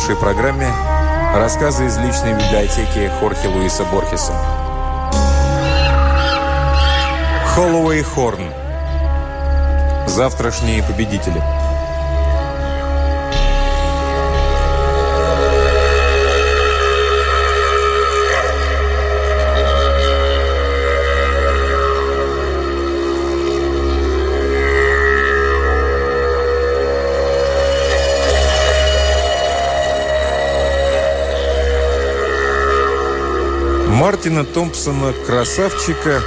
нашей программе рассказы из личной библиотеки Хорхе Луиса Борхеса. Холлоуэй Хорн. Завтрашние победители. Мартина Томпсона «Красавчика»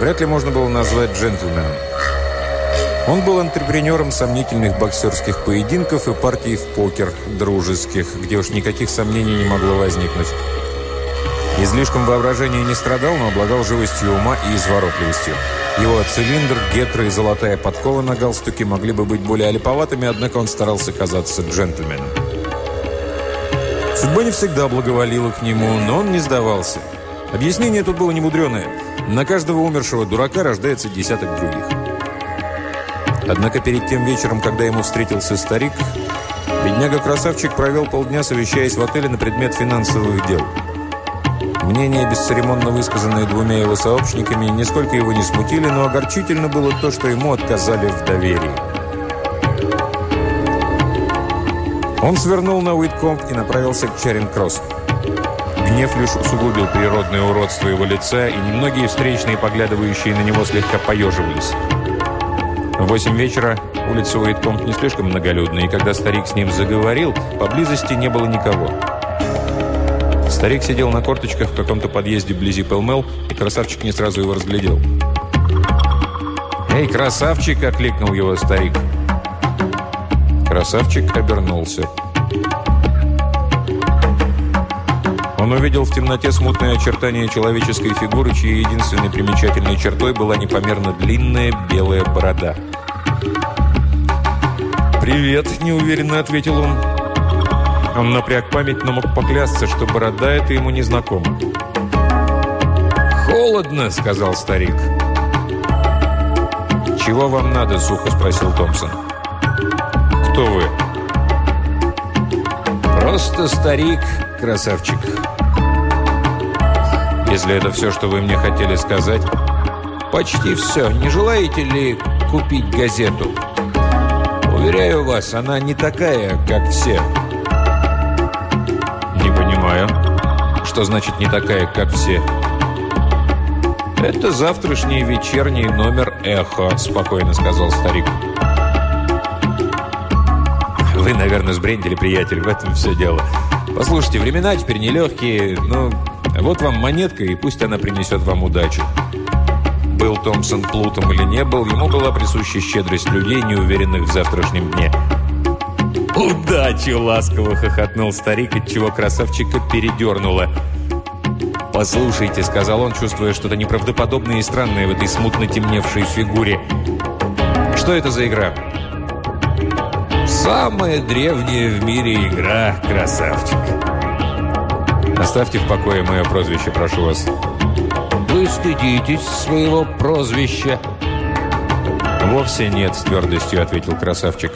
вряд ли можно было назвать джентльменом. Он был антрепренером сомнительных боксерских поединков и партий в покер, дружеских, где уж никаких сомнений не могло возникнуть. Излишком воображения не страдал, но обладал живостью ума и изворотливостью. Его цилиндр, гетры и золотая подкова на галстуке могли бы быть более олиповатыми, однако он старался казаться джентльменом. Судьба не всегда благоволила к нему, но он не сдавался – Объяснение тут было немудреное. На каждого умершего дурака рождается десяток других. Однако перед тем вечером, когда ему встретился старик, бедняга-красавчик провел полдня, совещаясь в отеле на предмет финансовых дел. Мнения, бесцеремонно высказанные двумя его сообщниками, нисколько его не смутили, но огорчительно было то, что ему отказали в доверии. Он свернул на Уиткомп и направился к Чаринг-Кроссу. Гнев лишь усугубил природное уродство его лица, и немногие встречные, поглядывающие на него, слегка поеживались. В восемь вечера улица Уиткомп не слишком многолюдная, и когда старик с ним заговорил, поблизости не было никого. Старик сидел на корточках в каком-то подъезде вблизи Пелмел, и красавчик не сразу его разглядел. «Эй, красавчик!» – окликнул его старик. Красавчик обернулся. Он увидел в темноте смутное очертание человеческой фигуры, чьей единственной примечательной чертой была непомерно длинная белая борода. «Привет», – неуверенно ответил он. Он напряг память, но мог поклясться, что борода это ему не знакома. «Холодно», – сказал старик. «Чего вам надо?» – сухо спросил Томпсон. «Кто вы?» «Просто старик, красавчик». Если это все, что вы мне хотели сказать. Почти все. Не желаете ли купить газету? Уверяю вас, она не такая, как все. Не понимаю. Что значит не такая, как все? Это завтрашний вечерний номер «Эхо», спокойно сказал старик. Вы, наверное, сбрендили, приятель, в этом все дело. Послушайте, времена теперь нелегкие, но вот вам монетка, и пусть она принесет вам удачу. Был Томпсон плутом или не был, ему была присуща щедрость людей, неуверенных в завтрашнем дне. «Удачи!» – ласково хохотнул старик, от чего красавчика передернуло. «Послушайте», – сказал он, чувствуя что-то неправдоподобное и странное в этой смутно темневшей фигуре. «Что это за игра?» «Самая древняя в мире игра, красавчик!» Оставьте в покое мое прозвище, прошу вас. Вы стыдитесь своего прозвища? Вовсе нет, с твердостью ответил красавчик.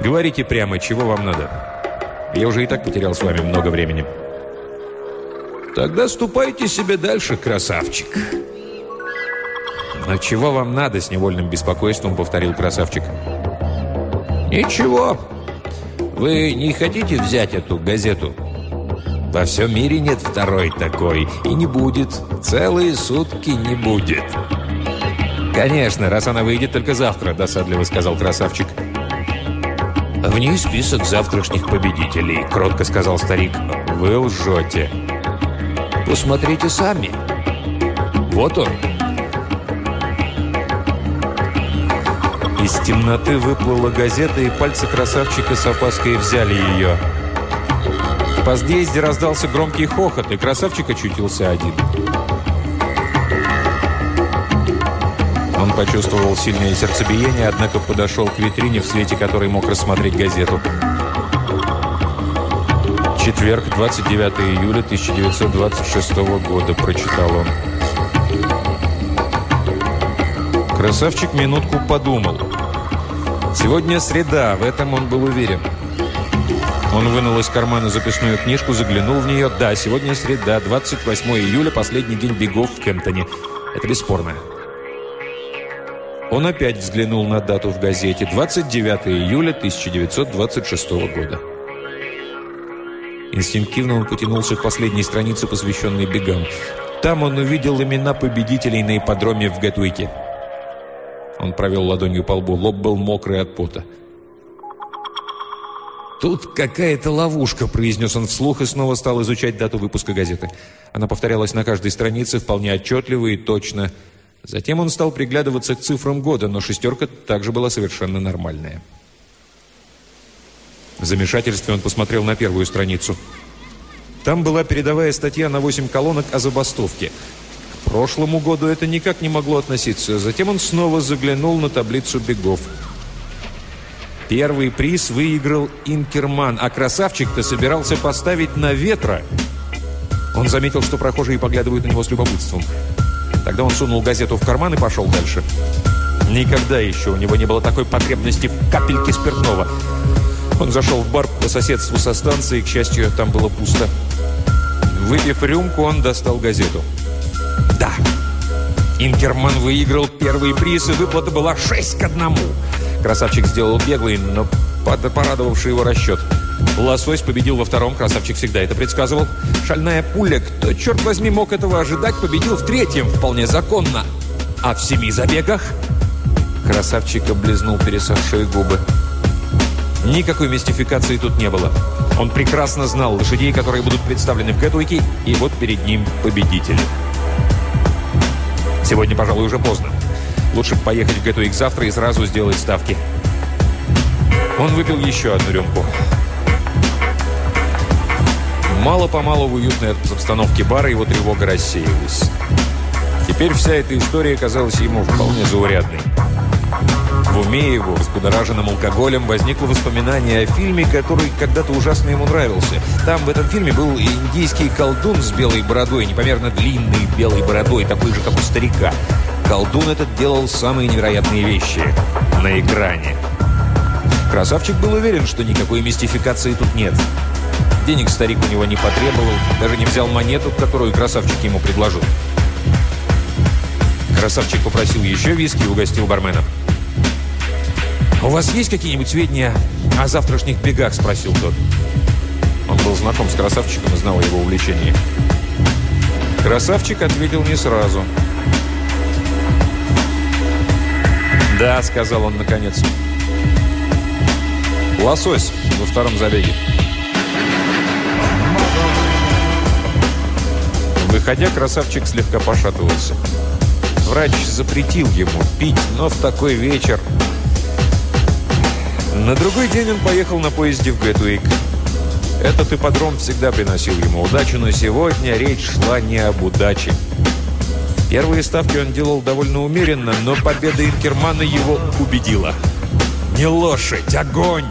Говорите прямо, чего вам надо. Я уже и так потерял с вами много времени. Тогда ступайте себе дальше, красавчик. «Но чего вам надо?» – с невольным беспокойством повторил красавчик. «Ничего. Вы не хотите взять эту газету?» Во всем мире нет второй такой. И не будет. Целые сутки не будет. «Конечно, раз она выйдет только завтра», – досадливо сказал красавчик. «В ней список завтрашних победителей», – кротко сказал старик. «Вы лжете». «Посмотрите сами». «Вот он». Из темноты выплыла газета, и пальцы красавчика с опаской взяли ее подъезде раздался громкий хохот, и красавчик очутился один. Он почувствовал сильное сердцебиение, однако подошел к витрине, в свете которой мог рассмотреть газету. «Четверг, 29 июля 1926 года», – прочитал он. Красавчик минутку подумал. Сегодня среда, в этом он был уверен. Он вынул из кармана записную книжку, заглянул в нее. Да, сегодня среда, 28 июля, последний день бегов в Кемптоне. Это бесспорно. Он опять взглянул на дату в газете. 29 июля 1926 года. Инстинктивно он потянулся к последней странице, посвященной бегам. Там он увидел имена победителей на ипподроме в Гетвике. Он провел ладонью по лбу. Лоб был мокрый от пота. «Тут какая-то ловушка», – произнес он вслух и снова стал изучать дату выпуска газеты. Она повторялась на каждой странице вполне отчетливо и точно. Затем он стал приглядываться к цифрам года, но шестерка также была совершенно нормальная. В замешательстве он посмотрел на первую страницу. Там была передовая статья на 8 колонок о забастовке. Прошлому году это никак не могло относиться. Затем он снова заглянул на таблицу бегов. Первый приз выиграл Инкерман, а красавчик-то собирался поставить на ветра. Он заметил, что прохожие поглядывают на него с любопытством. Тогда он сунул газету в карман и пошел дальше. Никогда еще у него не было такой потребности в капельке спиртного. Он зашел в бар по соседству со станцией, к счастью, там было пусто. Выпив рюмку, он достал газету. Да, Инкерман выиграл первый приз, и выплата была 6 к 1. Красавчик сделал беглый, но порадовавший его расчет. Лосось победил во втором, красавчик всегда это предсказывал. Шальная пуля, кто, черт возьми, мог этого ожидать, победил в третьем, вполне законно. А в семи забегах... Красавчик облизнул пересохшие губы. Никакой мистификации тут не было. Он прекрасно знал лошадей, которые будут представлены в Гэтуике, и вот перед ним победитель. Сегодня, пожалуй, уже поздно. Лучше поехать в Гетуик завтра и сразу сделать ставки. Он выпил еще одну рюмку. Мало-помалу в уютной обстановке бара его тревога рассеялась. Теперь вся эта история казалась ему вполне заурядной. В уме его, взбудораженным алкоголем, возникло воспоминание о фильме, который когда-то ужасно ему нравился. Там в этом фильме был индийский колдун с белой бородой, непомерно длинной белой бородой, такой же, как у старика. Колдун этот делал самые невероятные вещи на экране. Красавчик был уверен, что никакой мистификации тут нет. Денег старик у него не потребовал, даже не взял монету, которую красавчик ему предложил. Красавчик попросил еще виски и угостил бармена. «У вас есть какие-нибудь сведения о завтрашних бегах?» – спросил тот. Он был знаком с красавчиком и знал его увлечение. Красавчик ответил не сразу – «Да», — сказал он наконец. «Лосось во втором забеге». Выходя, красавчик слегка пошатывался. Врач запретил ему пить, но в такой вечер... На другой день он поехал на поезде в Гэтуик. Этот ипподром всегда приносил ему удачу, но сегодня речь шла не об удаче. Первые ставки он делал довольно умеренно, но победа Инкермана его убедила. «Не лошадь, огонь!»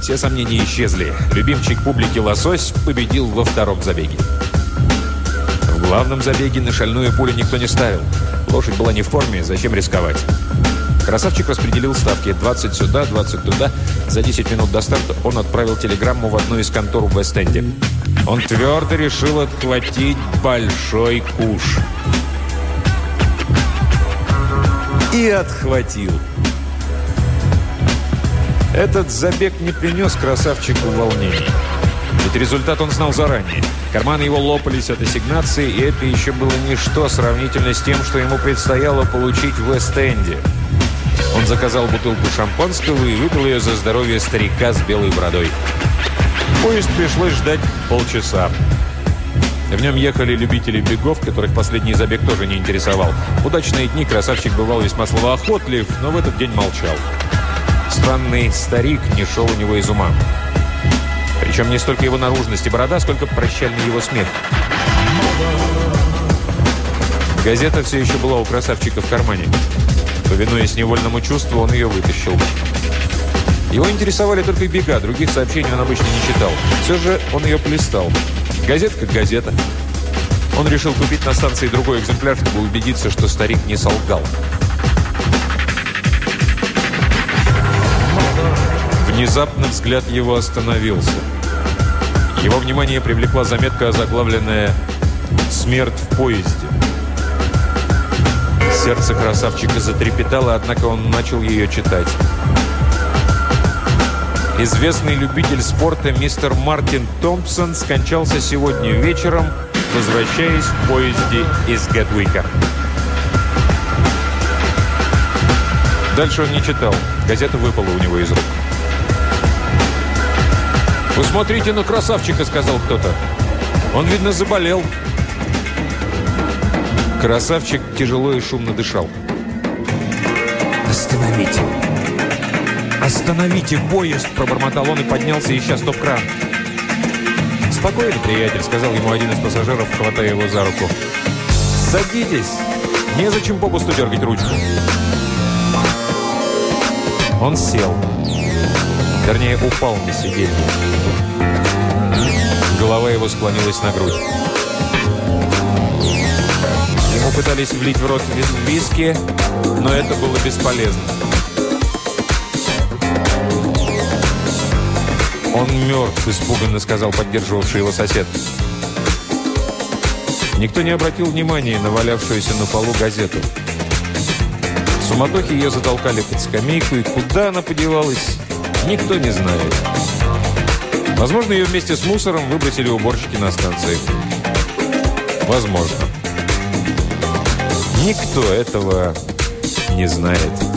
Все сомнения исчезли. Любимчик публики «Лосось» победил во втором забеге. В главном забеге на шальную пулю никто не ставил. Лошадь была не в форме, зачем рисковать? Красавчик распределил ставки 20 сюда, 20 туда. За 10 минут до старта он отправил телеграмму в одну из контор в Вест-Энде. Он твердо решил отхватить большой куш. и отхватил. Этот забег не принес красавчику волнений. Ведь результат он знал заранее. Карманы его лопались от ассигнации, и это еще было ничто сравнительно с тем, что ему предстояло получить в Вест-Энде. Он заказал бутылку шампанского и выпил ее за здоровье старика с белой бородой. Поезд пришлось ждать полчаса. В нем ехали любители бегов, которых последний забег тоже не интересовал. Удачные дни красавчик бывал весьма словоохотлив, но в этот день молчал. Странный старик не шел у него из ума. Причем не столько его наружность и борода, сколько прощальный его смех. Газета все еще была у красавчика в кармане. Повинуясь невольному чувству, он ее вытащил. Его интересовали только бега, других сообщений он обычно не читал. Все же он ее полистал. Газета как газета. Он решил купить на станции другой экземпляр, чтобы убедиться, что старик не солгал. Внезапно взгляд его остановился. Его внимание привлекла заметка, озаглавленная «Смерть в поезде». Сердце красавчика затрепетало, однако он начал ее читать. Известный любитель спорта мистер Мартин Томпсон скончался сегодня вечером, возвращаясь в поезде из Гетвика. Дальше он не читал. Газета выпала у него из рук. «Посмотрите на красавчика», — сказал кто-то. «Он, видно, заболел». Красавчик тяжело и шумно дышал. «Остановите! Остановите поезд!» – пробормотал он и поднялся, ища стоп-кран. «Спокойно, приятель», – сказал ему один из пассажиров, хватая его за руку. «Садитесь! Незачем попусту дергать ручку». Он сел. Вернее, упал на сиденье. Голова его склонилась на грудь. Пытались влить в рот виски, но это было бесполезно. «Он мертв», – испуганно сказал поддерживавший его сосед. Никто не обратил внимания на валявшуюся на полу газету. В суматохе ее затолкали под скамейку, и куда она подевалась, никто не знает. Возможно, ее вместе с мусором выбросили уборщики на станции. Возможно. Никто этого не знает.